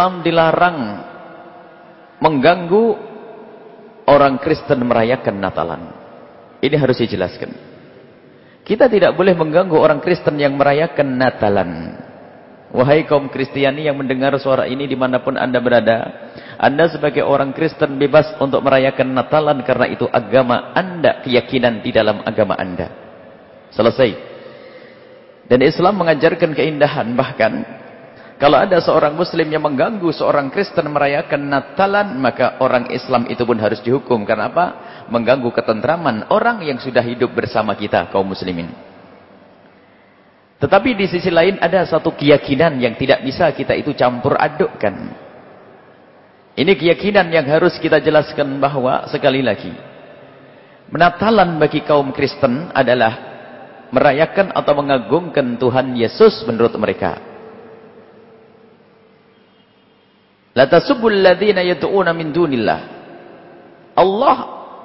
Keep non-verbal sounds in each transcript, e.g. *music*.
Islam dilarang mengganggu orang Kristen merayakan Natalan. Ini harus dijelaskan. Kita tidak boleh mengganggu orang Kristen yang merayakan Natalan. Wahai kaum Kristiani yang mendengar suara ini di mana pun anda berada. Anda sebagai orang Kristen bebas untuk merayakan Natalan karena itu agama anda, keyakinan di dalam agama anda. Selesai. Dan Islam mengajarkan keindahan bahkan kalau ada seorang muslim yang mengganggu seorang Kristen merayakan Natalan, maka orang Islam itu pun harus dihukum. Karena apa? Mengganggu ketentraman orang yang sudah hidup bersama kita, kaum muslimin. Tetapi di sisi lain ada satu keyakinan yang tidak bisa kita itu campur adukkan. Ini keyakinan yang harus kita jelaskan bahwa sekali lagi. Menatalan bagi kaum Kristen adalah merayakan atau mengagungkan Tuhan Yesus menurut mereka. La tasubbul ladzina yad'una min dunillah. Allah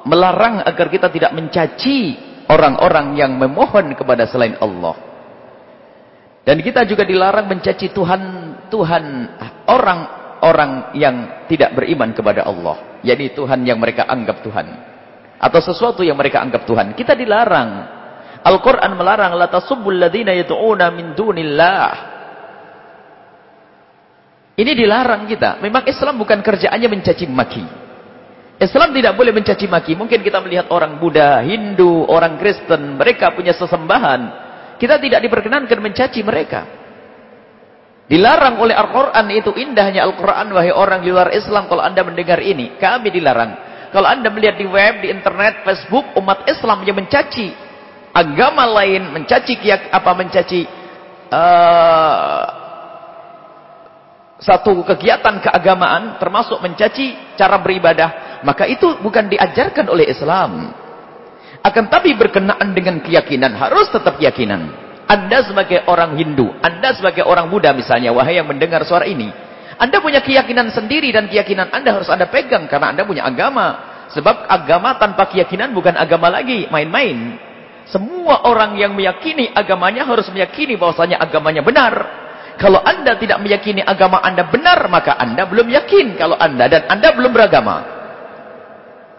melarang agar kita tidak mencaci orang-orang yang memohon kepada selain Allah. Dan kita juga dilarang mencaci Tuhan Tuhan orang-orang yang tidak beriman kepada Allah. Jadi Tuhan yang mereka anggap Tuhan. Atau sesuatu yang mereka anggap Tuhan. Kita dilarang. Al-Quran melarang. La tasubbul ladhina yatu'una min dunillah. Ini dilarang kita. Memang Islam bukan kerjaannya mencaci maki. Islam tidak boleh mencaci maki. Mungkin kita melihat orang Buddha, Hindu, orang Kristen. Mereka punya sesembahan. Kita tidak diperkenankan mencaci mereka. Dilarang oleh Al-Quran itu indahnya Al-Quran wahai orang di luar Islam kalau anda mendengar ini. Kami dilarang. Kalau anda melihat di web, di internet, Facebook, umat Islam yang mencaci agama lain, mencaci apa mencaci uh, satu kegiatan keagamaan, termasuk mencaci cara beribadah, maka itu bukan diajarkan oleh Islam. Akan tapi berkenaan dengan keyakinan. Harus tetap keyakinan. Anda sebagai orang Hindu. Anda sebagai orang Buddha misalnya. Wahai yang mendengar suara ini. Anda punya keyakinan sendiri. Dan keyakinan Anda harus Anda pegang. Karena Anda punya agama. Sebab agama tanpa keyakinan bukan agama lagi. Main-main. Semua orang yang meyakini agamanya harus meyakini bahwasanya agamanya benar. Kalau anda tidak meyakini agama anda benar, maka anda belum yakin kalau anda dan anda belum beragama.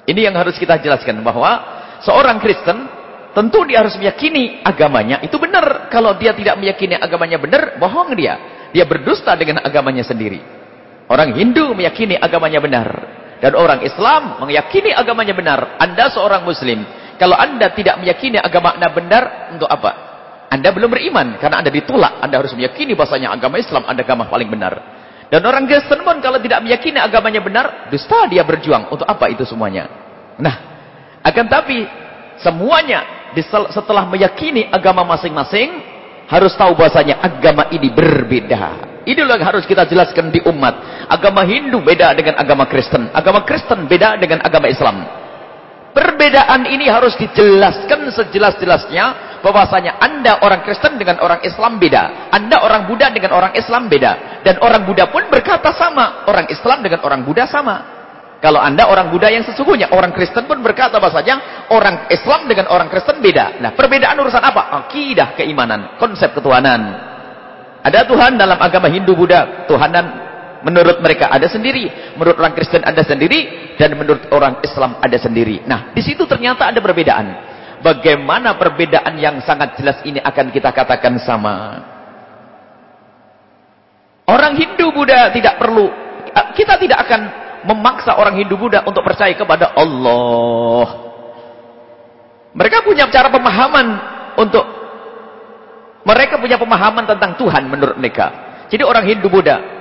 Ini yang harus kita jelaskan bahwa seorang Kristen tentu dia harus meyakini agamanya itu benar. Kalau dia tidak meyakini agamanya benar, bohong dia. Dia berdusta dengan agamanya sendiri. Orang Hindu meyakini agamanya benar. Dan orang Islam meyakini agamanya benar. Anda seorang Muslim. Kalau anda tidak meyakini agama anda benar, untuk apa? Anda belum beriman. Karena anda ditolak. Anda harus meyakini bahasanya agama Islam anda agama paling benar. Dan orang Kristen pun kalau tidak meyakini agamanya benar, dusta dia berjuang. Untuk apa itu semuanya? Nah, akan tapi semuanya setelah meyakini agama masing-masing harus tahu bahasanya agama ini berbeda. Inilah yang harus kita jelaskan di umat. Agama Hindu beda dengan agama Kristen. Agama Kristen beda dengan agama Islam. Perbedaan ini harus dijelaskan sejelas-jelasnya bahwasanya Anda orang Kristen dengan orang Islam beda. Anda orang Buddha dengan orang Islam beda. Dan orang Buddha pun berkata sama. Orang Islam dengan orang Buddha sama. Kalau anda orang Buddha yang sesungguhnya, orang Kristen pun berkata bahasanya, orang Islam dengan orang Kristen beda. Nah, perbedaan urusan apa? Akidah, keimanan, konsep ketuhanan. Ada Tuhan dalam agama Hindu, Buddha, Tuhanan menurut mereka ada sendiri, menurut orang Kristen ada sendiri, dan menurut orang Islam ada sendiri. Nah, di situ ternyata ada perbedaan. Bagaimana perbedaan yang sangat jelas ini akan kita katakan sama? Orang Hindu, Buddha tidak perlu, kita tidak akan memaksa orang Hindu Buddha untuk percaya kepada Allah. Mereka punya cara pemahaman untuk mereka punya pemahaman tentang Tuhan menurut mereka. Jadi orang Hindu Buddha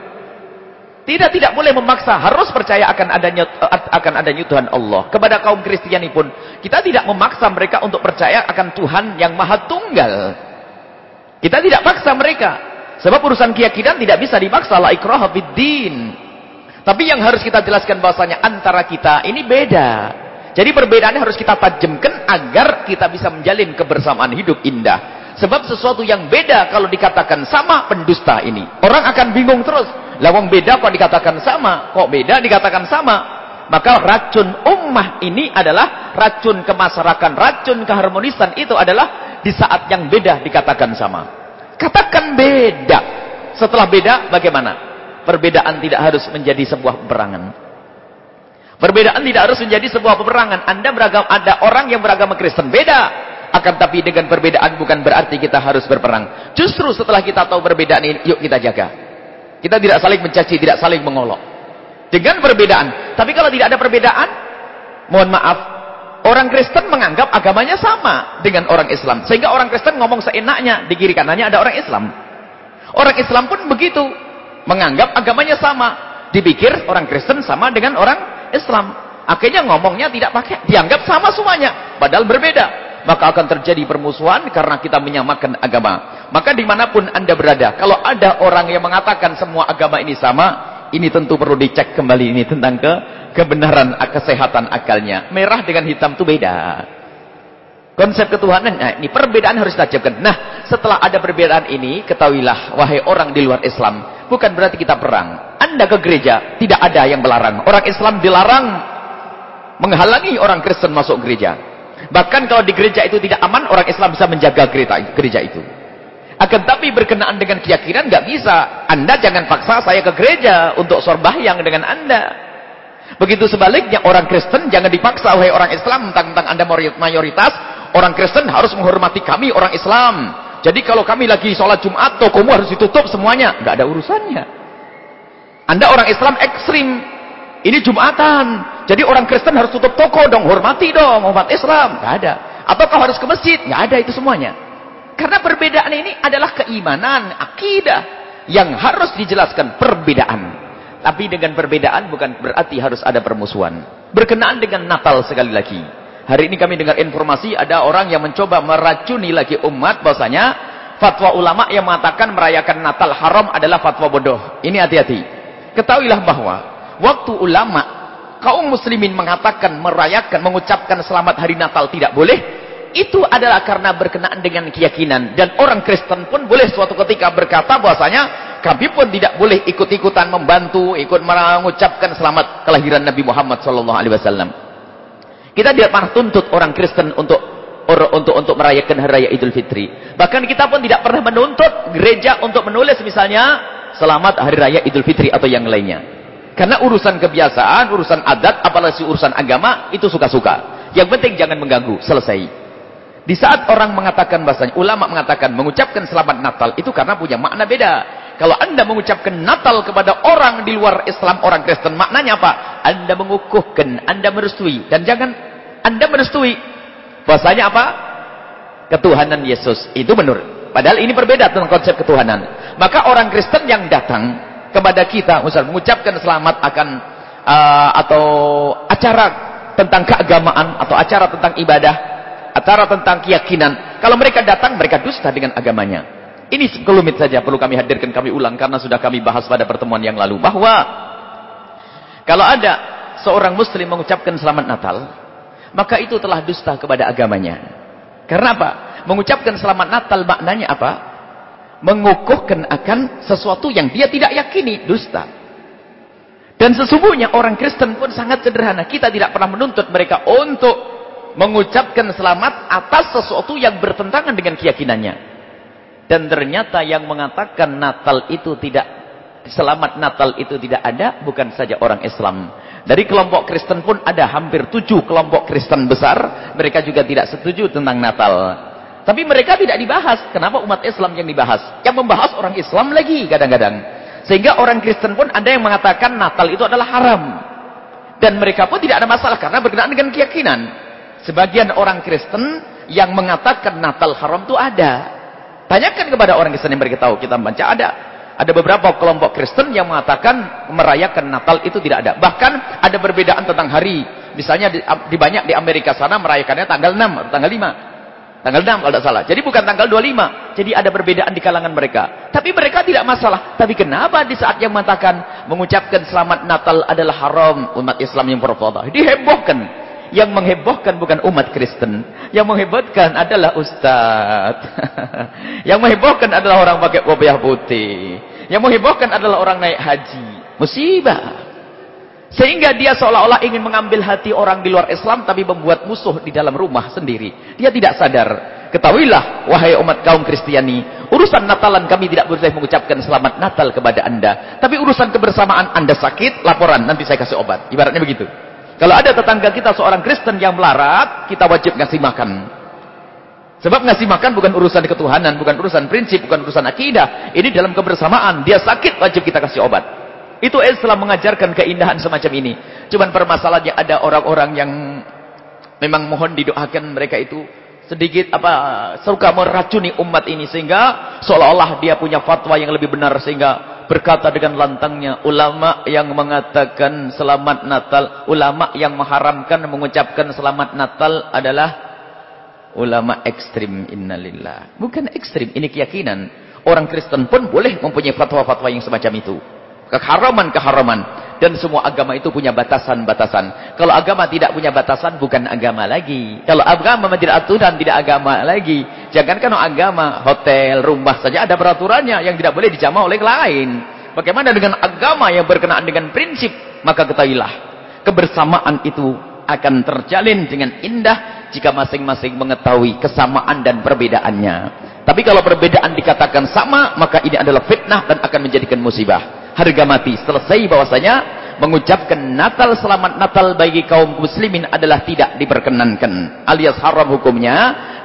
tidak tidak boleh memaksa harus percaya akan adanya akan adanya Tuhan Allah. Kepada kaum Kristiani pun kita tidak memaksa mereka untuk percaya akan Tuhan yang Maha Tunggal. Kita tidak paksa mereka. Sebab urusan keyakinan tidak bisa dipaksa la ikraha din. Tapi yang harus kita jelaskan bahasanya antara kita ini beda. Jadi perbedaannya harus kita tajamkan agar kita bisa menjalin kebersamaan hidup indah. Sebab sesuatu yang beda kalau dikatakan sama pendusta ini. Orang akan bingung terus. Lawang beda kok dikatakan sama. Kok beda dikatakan sama. Maka racun ummah ini adalah racun kemasyarakat, racun keharmonisan itu adalah di saat yang beda dikatakan sama. Katakan beda. Setelah beda bagaimana? perbedaan tidak harus menjadi sebuah peperangan. Perbedaan tidak harus menjadi sebuah peperangan. Anda beragam, ada orang yang beragama Kristen beda. Akan tapi dengan perbedaan bukan berarti kita harus berperang. Justru setelah kita tahu perbedaan ini, yuk kita jaga. Kita tidak saling mencaci, tidak saling mengolok. Dengan perbedaan. Tapi kalau tidak ada perbedaan, mohon maaf, orang Kristen menganggap agamanya sama dengan orang Islam. Sehingga orang Kristen ngomong seenaknya, di kiri kanannya ada orang Islam. Orang Islam pun begitu. Menganggap agamanya sama. Dipikir orang Kristen sama dengan orang Islam. Akhirnya ngomongnya tidak pakai. Dianggap sama semuanya. Padahal berbeda. Maka akan terjadi permusuhan karena kita menyamakan agama. Maka di mana pun anda berada. Kalau ada orang yang mengatakan semua agama ini sama. Ini tentu perlu dicek kembali ini tentang ke kebenaran kesehatan akalnya. Merah dengan hitam itu beda. Konsep ketuhanan, nah ini perbedaan harus ditajamkan. Nah, setelah ada perbedaan ini, ketahuilah, wahai orang di luar Islam, bukan berarti kita perang. Anda ke gereja, tidak ada yang melarang. Orang Islam dilarang menghalangi orang Kristen masuk gereja. Bahkan kalau di gereja itu tidak aman, orang Islam bisa menjaga gereja, itu. Akan tapi berkenaan dengan keyakinan, nggak bisa. Anda jangan paksa saya ke gereja untuk sorbahyang dengan Anda. Begitu sebaliknya, orang Kristen jangan dipaksa oleh orang Islam tentang Anda mayoritas, Orang Kristen harus menghormati kami orang Islam. Jadi kalau kami lagi sholat Jumat, tokomu harus ditutup semuanya. Nggak ada urusannya. Anda orang Islam ekstrim. Ini Jumatan. Jadi orang Kristen harus tutup toko dong. Hormati dong umat Islam. Nggak ada. Atau kau harus ke masjid. Nggak ada itu semuanya. Karena perbedaan ini adalah keimanan, akidah. Yang harus dijelaskan perbedaan. Tapi dengan perbedaan bukan berarti harus ada permusuhan. Berkenaan dengan Natal sekali lagi. Hari ini kami dengar informasi ada orang yang mencoba meracuni lagi umat bahwasanya fatwa ulama yang mengatakan merayakan Natal haram adalah fatwa bodoh. Ini hati-hati. Ketahuilah bahwa waktu ulama kaum muslimin mengatakan merayakan mengucapkan selamat hari Natal tidak boleh itu adalah karena berkenaan dengan keyakinan dan orang Kristen pun boleh suatu ketika berkata bahwasanya kami pun tidak boleh ikut-ikutan membantu ikut mengucapkan selamat kelahiran Nabi Muhammad sallallahu alaihi wasallam. Kita tidak pernah tuntut orang Kristen untuk untuk untuk merayakan hari raya Idul Fitri. Bahkan kita pun tidak pernah menuntut gereja untuk menulis misalnya selamat hari raya Idul Fitri atau yang lainnya. Karena urusan kebiasaan, urusan adat, apalagi urusan agama itu suka-suka. Yang penting jangan mengganggu, selesai. Di saat orang mengatakan bahasanya, ulama mengatakan mengucapkan selamat Natal itu karena punya makna beda. Kalau anda mengucapkan Natal kepada orang di luar Islam, orang Kristen, maknanya apa? Anda mengukuhkan, anda merestui. Dan jangan anda merestui. Bahasanya apa? Ketuhanan Yesus. Itu menurut. Padahal ini berbeda tentang konsep ketuhanan. Maka orang Kristen yang datang kepada kita, misalnya mengucapkan selamat akan uh, atau acara tentang keagamaan, atau acara tentang ibadah, acara tentang keyakinan. Kalau mereka datang, mereka dusta dengan agamanya. Ini sekelumit saja perlu kami hadirkan, kami ulang karena sudah kami bahas pada pertemuan yang lalu bahwa kalau ada seorang muslim mengucapkan selamat Natal, maka itu telah dusta kepada agamanya. Karena apa? Mengucapkan selamat Natal maknanya apa? Mengukuhkan akan sesuatu yang dia tidak yakini, dusta. Dan sesungguhnya orang Kristen pun sangat sederhana. Kita tidak pernah menuntut mereka untuk mengucapkan selamat atas sesuatu yang bertentangan dengan keyakinannya. Dan ternyata yang mengatakan Natal itu tidak selamat Natal itu tidak ada bukan saja orang Islam. Dari kelompok Kristen pun ada hampir tujuh kelompok Kristen besar. Mereka juga tidak setuju tentang Natal. Tapi mereka tidak dibahas. Kenapa umat Islam yang dibahas? Yang membahas orang Islam lagi kadang-kadang. Sehingga orang Kristen pun ada yang mengatakan Natal itu adalah haram. Dan mereka pun tidak ada masalah karena berkenaan dengan keyakinan. Sebagian orang Kristen yang mengatakan Natal haram itu ada. Tanyakan kepada orang Kristen yang mereka tahu. Kita baca ada. Ada beberapa kelompok Kristen yang mengatakan merayakan Natal itu tidak ada. Bahkan ada perbedaan tentang hari. Misalnya di, di banyak di Amerika sana merayakannya tanggal 6 atau tanggal 5. Tanggal 6 kalau tidak salah. Jadi bukan tanggal 25. Jadi ada perbedaan di kalangan mereka. Tapi mereka tidak masalah. Tapi kenapa di saat yang mengatakan mengucapkan selamat Natal adalah haram umat Islam yang berfadah. Dihebohkan. Yang menghebohkan bukan umat Kristen. Yang menghebohkan adalah ustaz. *laughs* yang menghebohkan adalah orang pakai kopiah putih. Yang menghebohkan adalah orang naik haji. Musibah. Sehingga dia seolah-olah ingin mengambil hati orang di luar Islam tapi membuat musuh di dalam rumah sendiri. Dia tidak sadar. Ketahuilah wahai umat kaum Kristiani, Urusan Natalan kami tidak boleh mengucapkan selamat Natal kepada anda. Tapi urusan kebersamaan anda sakit, laporan, nanti saya kasih obat. Ibaratnya begitu. Kalau ada tetangga kita seorang Kristen yang melarat, kita wajib ngasih makan. Sebab ngasih makan bukan urusan ketuhanan, bukan urusan prinsip, bukan urusan akidah. Ini dalam kebersamaan. Dia sakit, wajib kita kasih obat. Itu Islam mengajarkan keindahan semacam ini. Cuman permasalahannya ada orang-orang yang memang mohon didoakan mereka itu sedikit apa suka meracuni umat ini sehingga seolah-olah dia punya fatwa yang lebih benar sehingga berkata dengan lantangnya ulama yang mengatakan selamat Natal ulama yang mengharamkan mengucapkan selamat Natal adalah ulama ekstrim innalillah. Bukan ekstrim ini keyakinan. Orang Kristen pun boleh mempunyai fatwa-fatwa yang semacam itu keharaman-keharaman dan semua agama itu punya batasan-batasan. Kalau agama tidak punya batasan bukan agama lagi. Kalau agama tidak aturan tidak agama lagi. Jangankan agama hotel, rumah saja ada peraturannya yang tidak boleh dijamah oleh lain. Bagaimana dengan agama yang berkenaan dengan prinsip? Maka ketahuilah kebersamaan itu akan terjalin dengan indah jika masing-masing mengetahui kesamaan dan perbedaannya. Tapi kalau perbedaan dikatakan sama maka ini adalah fitnah dan akan menjadikan musibah harga mati. Selesai bahwasanya mengucapkan Natal selamat Natal bagi kaum muslimin adalah tidak diperkenankan alias haram hukumnya.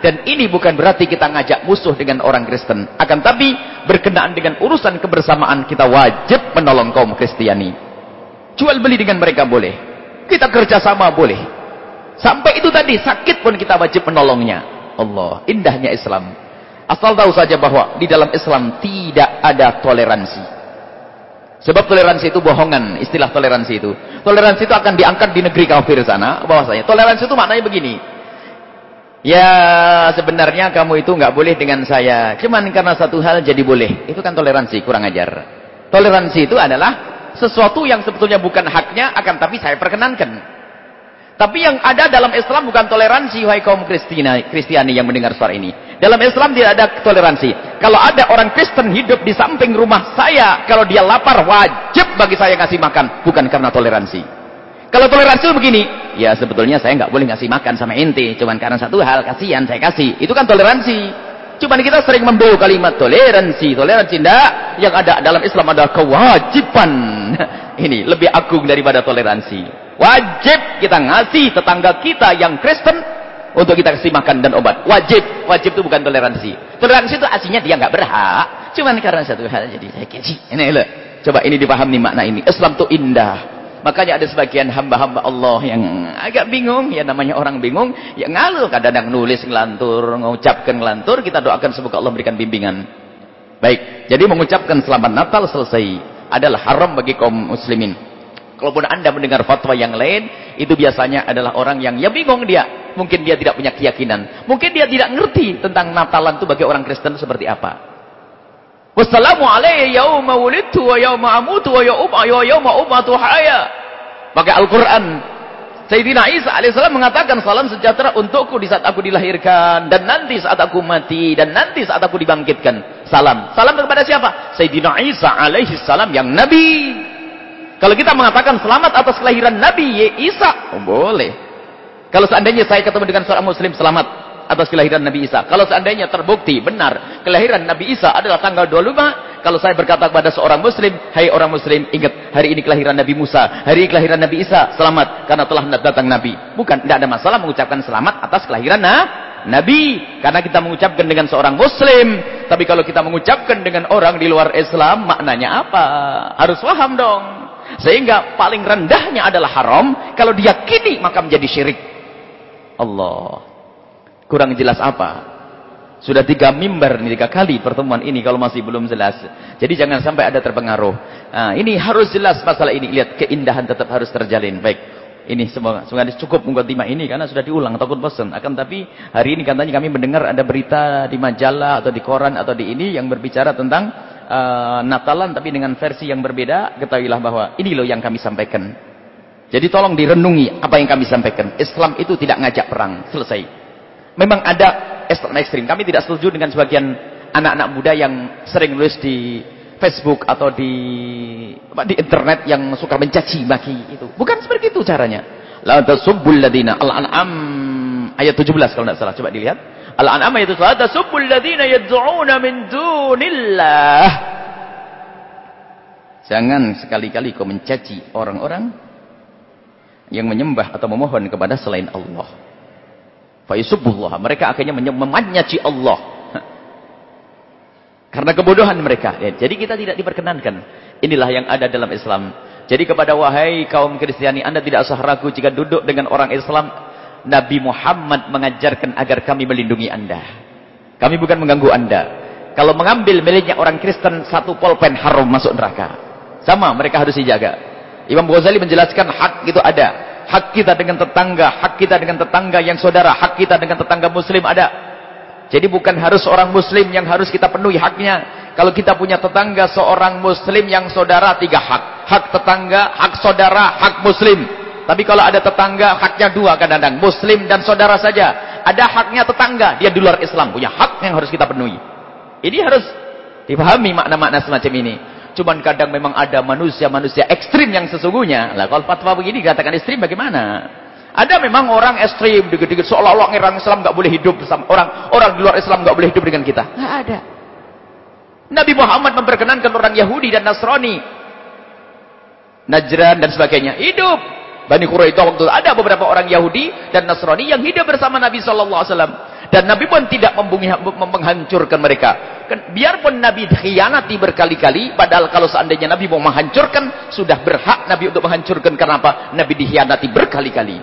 Dan ini bukan berarti kita ngajak musuh dengan orang Kristen. Akan tapi berkenaan dengan urusan kebersamaan kita wajib menolong kaum Kristiani. Jual beli dengan mereka boleh. Kita kerjasama boleh. Sampai itu tadi sakit pun kita wajib menolongnya. Allah indahnya Islam. Asal tahu saja bahwa di dalam Islam tidak ada toleransi Sebab toleransi itu bohongan, istilah toleransi itu. Toleransi itu akan diangkat di negeri kafir sana, bahwasanya toleransi itu maknanya begini. Ya, sebenarnya kamu itu nggak boleh dengan saya, cuman karena satu hal jadi boleh. Itu kan toleransi, kurang ajar. Toleransi itu adalah sesuatu yang sebetulnya bukan haknya, akan tapi saya perkenankan. Tapi yang ada dalam Islam bukan toleransi, wahai kaum Kristiani, yang mendengar suara ini. Dalam Islam tidak ada toleransi. Kalau ada orang Kristen hidup di samping rumah saya, kalau dia lapar wajib bagi saya ngasih makan, bukan karena toleransi. Kalau toleransi begini, ya sebetulnya saya nggak boleh ngasih makan sama inti, cuman karena satu hal kasihan saya kasih. Itu kan toleransi. Cuman kita sering membawa kalimat toleransi, toleransi tidak. Yang ada dalam Islam adalah kewajiban. *laughs* Ini lebih agung daripada toleransi. Wajib kita ngasih tetangga kita yang Kristen untuk kita kasih makan dan obat. Wajib. Wajib itu bukan toleransi. Toleransi itu aslinya dia nggak berhak. Cuman karena satu hal jadi saya keji. Ini loh. Coba ini dipahami makna ini. Islam itu indah. Makanya ada sebagian hamba-hamba Allah yang agak bingung. Ya namanya orang bingung. Ya ngaluh. Kadang-kadang nulis ngelantur. Mengucapkan ngelantur. Kita doakan semoga Allah berikan bimbingan. Baik. Jadi mengucapkan selamat Natal selesai. Adalah haram bagi kaum muslimin. Kalaupun anda mendengar fatwa yang lain, itu biasanya adalah orang yang ya bingung dia. Mungkin dia tidak punya keyakinan. Mungkin dia tidak ngerti tentang Natalan itu bagi orang Kristen seperti apa. Wassalamu Al-Quran. Sayyidina Isa alaihissalam mengatakan salam sejahtera untukku di saat aku dilahirkan. Dan nanti saat aku mati. Dan nanti saat aku dibangkitkan. Salam. Salam kepada siapa? Sayyidina Isa alaihissalam yang Nabi. Kalau kita mengatakan selamat atas kelahiran Nabi Isa, oh, boleh. Kalau seandainya saya ketemu dengan seorang muslim selamat atas kelahiran Nabi Isa. Kalau seandainya terbukti benar kelahiran Nabi Isa adalah tanggal 25, kalau saya berkata kepada seorang muslim, "Hai orang muslim, ingat hari ini kelahiran Nabi Musa, hari ini kelahiran Nabi Isa, selamat karena telah datang Nabi." Bukan, tidak ada masalah mengucapkan selamat atas kelahiran nah, Nabi karena kita mengucapkan dengan seorang muslim. Tapi kalau kita mengucapkan dengan orang di luar Islam, maknanya apa? Harus paham dong. Sehingga paling rendahnya adalah haram. Kalau diyakini maka menjadi syirik. Allah. Kurang jelas apa? Sudah tiga mimbar, tiga kali pertemuan ini kalau masih belum jelas. Jadi jangan sampai ada terpengaruh. Nah, ini harus jelas masalah ini. Lihat keindahan tetap harus terjalin. Baik. Ini semoga, semoga cukup mengkotimah ini karena sudah diulang takut bosan. Akan tapi hari ini katanya kami mendengar ada berita di majalah atau di koran atau di ini yang berbicara tentang uh, Natalan tapi dengan versi yang berbeda, ketahuilah bahwa ini loh yang kami sampaikan. Jadi tolong direnungi apa yang kami sampaikan. Islam itu tidak ngajak perang, selesai. Memang ada Islam ekstrim. Kami tidak setuju dengan sebagian anak-anak muda yang sering nulis di Facebook atau di di internet yang suka mencaci maki itu. Bukan seperti itu caranya. La tasubbul ladina al-an'am Ayat 17 kalau tidak salah. Coba dilihat. Al-An'am ayat 17. Tasubbul ladzina yad'una min dunillah. Jangan sekali-kali kau mencaci orang-orang yang menyembah atau memohon kepada selain Allah. Fa Mereka akhirnya memanyaci Allah. *laughs* Karena kebodohan mereka. Ya, jadi kita tidak diperkenankan. Inilah yang ada dalam Islam. Jadi kepada wahai kaum Kristiani, Anda tidak usah ragu jika duduk dengan orang Islam Nabi Muhammad mengajarkan agar kami melindungi anda. Kami bukan mengganggu anda. Kalau mengambil miliknya orang Kristen, satu polpen haram masuk neraka. Sama, mereka harus dijaga. Imam Ghazali menjelaskan hak itu ada. Hak kita dengan tetangga, hak kita dengan tetangga yang saudara, hak kita dengan tetangga muslim ada. Jadi bukan harus orang muslim yang harus kita penuhi haknya. Kalau kita punya tetangga seorang muslim yang saudara, tiga hak. Hak tetangga, hak saudara, hak muslim. Tapi kalau ada tetangga, haknya dua kadang-kadang. Muslim dan saudara saja. Ada haknya tetangga, dia di luar Islam. Punya hak yang harus kita penuhi. Ini harus dipahami makna-makna semacam ini. Cuman kadang memang ada manusia-manusia ekstrim yang sesungguhnya. Lah kalau fatwa begini dikatakan ekstrim bagaimana? Ada memang orang ekstrim, dikit-dikit seolah-olah orang Islam nggak boleh hidup bersama orang orang di luar Islam nggak boleh hidup dengan kita. Nggak ada. Nabi Muhammad memperkenankan orang Yahudi dan Nasrani, Najran dan sebagainya hidup Bani Quraidah waktu itu ada beberapa orang Yahudi dan Nasrani yang hidup bersama Nabi sallallahu alaihi dan Nabi pun tidak menghancurkan mereka. Biarpun Nabi khianati berkali-kali padahal kalau seandainya Nabi mau menghancurkan sudah berhak Nabi untuk menghancurkan kenapa? Nabi dikhianati berkali-kali.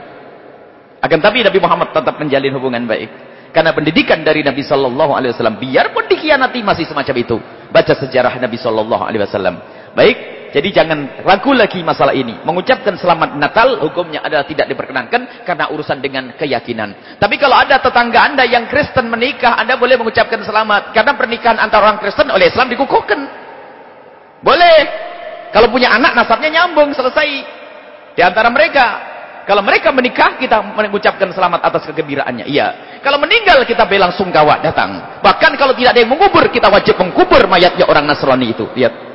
Akan tapi Nabi Muhammad tetap menjalin hubungan baik. Karena pendidikan dari Nabi sallallahu alaihi wasallam biarpun dikhianati masih semacam itu. Baca sejarah Nabi sallallahu alaihi wasallam. Baik, jadi jangan ragu lagi masalah ini. Mengucapkan selamat Natal hukumnya adalah tidak diperkenankan karena urusan dengan keyakinan. Tapi kalau ada tetangga Anda yang Kristen menikah, Anda boleh mengucapkan selamat karena pernikahan antara orang Kristen oleh Islam dikukuhkan. Boleh. Kalau punya anak nasabnya nyambung selesai. Di antara mereka kalau mereka menikah, kita mengucapkan selamat atas kegembiraannya. Iya. Kalau meninggal, kita bilang sungkawa datang. Bahkan kalau tidak ada yang mengubur, kita wajib mengkubur mayatnya orang Nasrani itu. Lihat.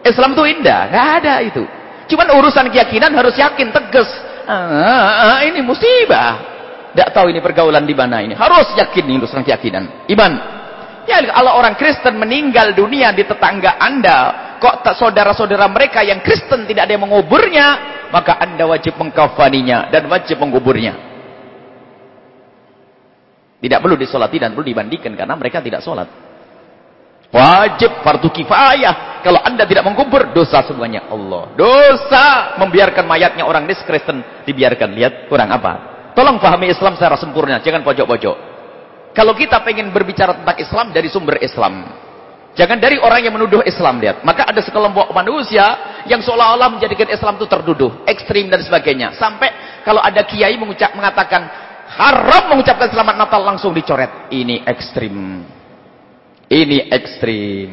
Islam itu indah, nggak ada itu. Cuman urusan keyakinan harus yakin, tegas. Ah, ah, ini musibah. Tidak tahu ini pergaulan di mana ini. Harus yakin ini urusan keyakinan. Iman. Ya, kalau orang Kristen meninggal dunia di tetangga anda, kok saudara-saudara mereka yang Kristen tidak ada yang menguburnya, maka anda wajib mengkafaninya dan wajib menguburnya. Tidak perlu disolati dan perlu dibandingkan karena mereka tidak solat. Wajib fardu kifayah. Kalau anda tidak mengkubur, dosa semuanya Allah. Dosa membiarkan mayatnya orang nis Kristen dibiarkan. Lihat kurang apa? Tolong pahami Islam secara sempurna, jangan pojok-pojok. Kalau kita pengen berbicara tentang Islam dari sumber Islam. Jangan dari orang yang menuduh Islam, lihat. Maka ada sekelompok manusia yang seolah-olah menjadikan Islam itu terduduh, ekstrim dan sebagainya. Sampai kalau ada kiai mengucap mengatakan haram mengucapkan selamat Natal langsung dicoret. Ini ekstrim. Ini ekstrim.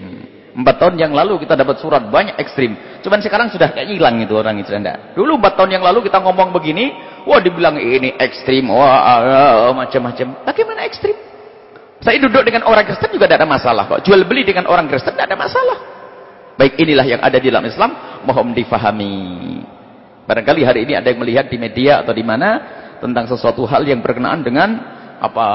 Empat tahun yang lalu kita dapat surat banyak ekstrim. Cuman sekarang sudah kayak hilang itu orang itu. Enggak. Dulu empat tahun yang lalu kita ngomong begini, wah dibilang ini ekstrim, wah ah, ah, macam-macam. Bagaimana ekstrim? Saya duduk dengan orang Kristen juga tidak ada masalah kok. Jual beli dengan orang Kristen tidak ada masalah. Baik inilah yang ada di dalam Islam, mohon difahami. Barangkali hari ini ada yang melihat di media atau di mana tentang sesuatu hal yang berkenaan dengan apa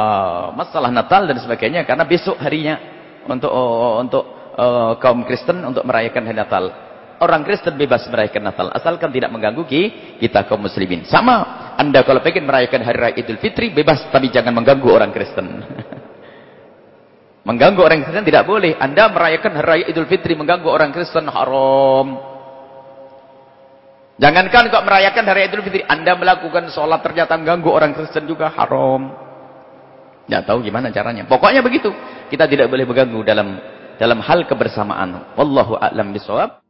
masalah Natal dan sebagainya karena besok harinya untuk uh, untuk uh, kaum Kristen untuk merayakan hari Natal. Orang Kristen bebas merayakan Natal asalkan tidak mengganggu kita kaum muslimin. Sama, Anda kalau pengen merayakan hari raya Idul Fitri bebas tapi jangan mengganggu orang Kristen. *laughs* mengganggu orang Kristen tidak boleh. Anda merayakan hari raya Idul Fitri mengganggu orang Kristen haram. Jangankan kok merayakan hari Idul Fitri, Anda melakukan sholat ternyata mengganggu orang Kristen juga haram. Tidak tahu gimana caranya. Pokoknya begitu. Kita tidak boleh berganggu dalam dalam hal kebersamaan. Wallahu a'lam bishawab.